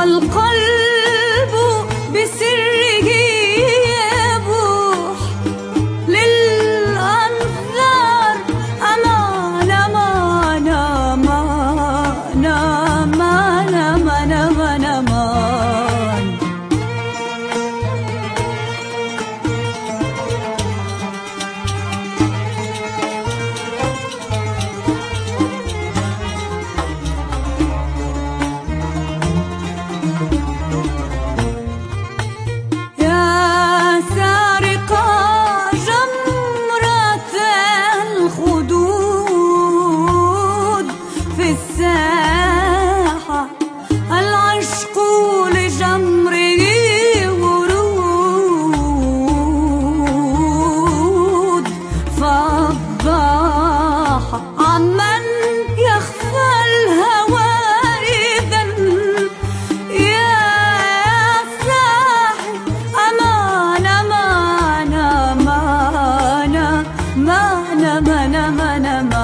والقلب Na ma na ma na ma.